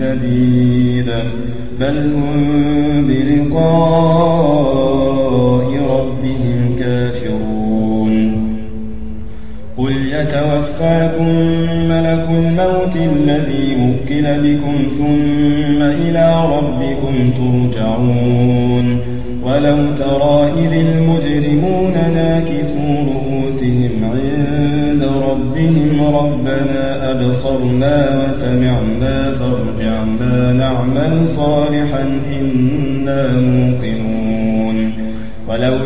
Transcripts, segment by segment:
جديد بل هم بلقاء ربهم كافرون. قل يتوفاكم ملك الموت الذي وكل بكم ثم إلى ربكم ترجعون. ولو ترى إذ المجرمون ناكسوا رؤوسهم عند ربهم ربنا أبصرنا وسمعنا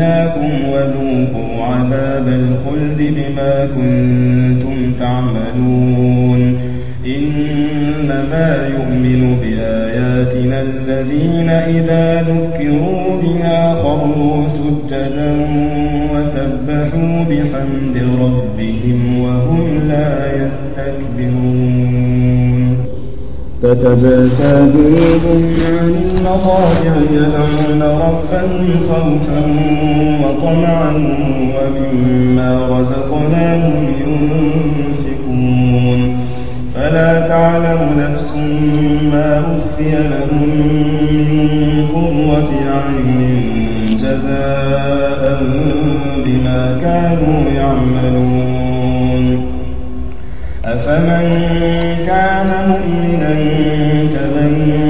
نسيناكم وذوقوا عذاب الخلد بما كنتم تعملون إنما يؤمن بآياتنا الذين إذا ذكروا بها خروا سجدا وسبحوا بحمد ربهم وهم لا يستكبرون تتجافى جنوبهم عن المضاجع يدعون ربهم خوفا وطمعا ومما رزقناهم ينفقون. فلا تعلم نفس ما أخفي لهم من قرة أعين جزاء بما كانوا يعملون. أفمن كان مؤمنا كمن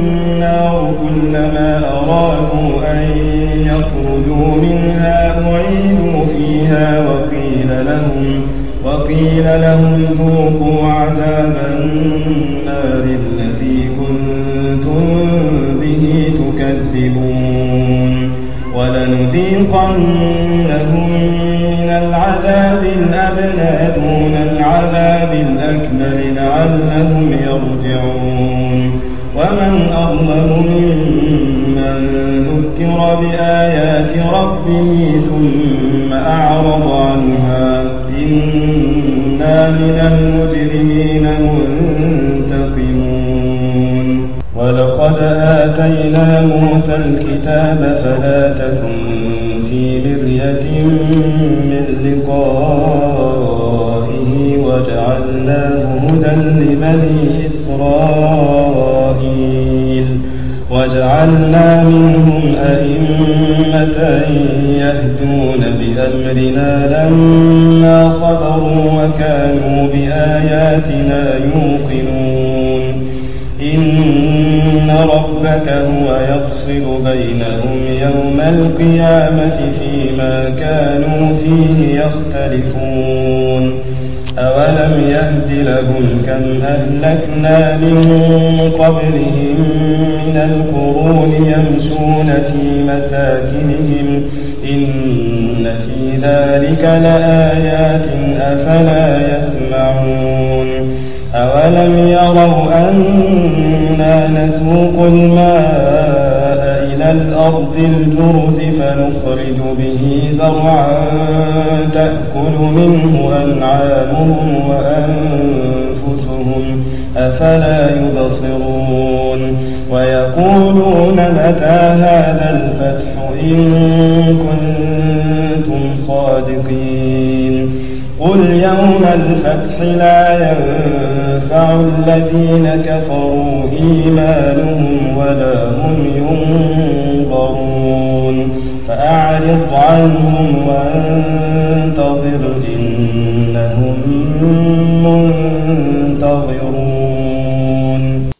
النار الذي كنتم به تكذبون. ولنذيقنهم من العذاب الأدنى دون العذاب الأكبر لعلهم يرجعون. ومن أظلم ممن ذكر بآيات ربه ثم أعرض عنها إنا من المجرمين. آتينا موسى الكتاب فلا تكن في مرية من لقائه وجعلناه هدى لبني إسرائيل. وجعلنا منهم أئمة يهدون بأمرنا لما صبروا وكانوا بآياتنا يوقنون. إن ربك هو يفصل بينهم يوم القيامة فيما كانوا فيه يختلفون. أولم يهد لهم كم أهلكنا من قبلهم من القرون يمشون في مساكنهم. إن في ذلك لآيات أفلا يسمعون. أولم يروا أنا نسوق الماء إلى الأرض الجرز فنخرج به زرعا تأكل منه أنعامهم وأنفسهم أفلا يبصرون ويقولون متى هذا الفتح إن كنتم صادقين قل يوم الفتح لا ينفع الذين كفروا إيمانهم ولا هم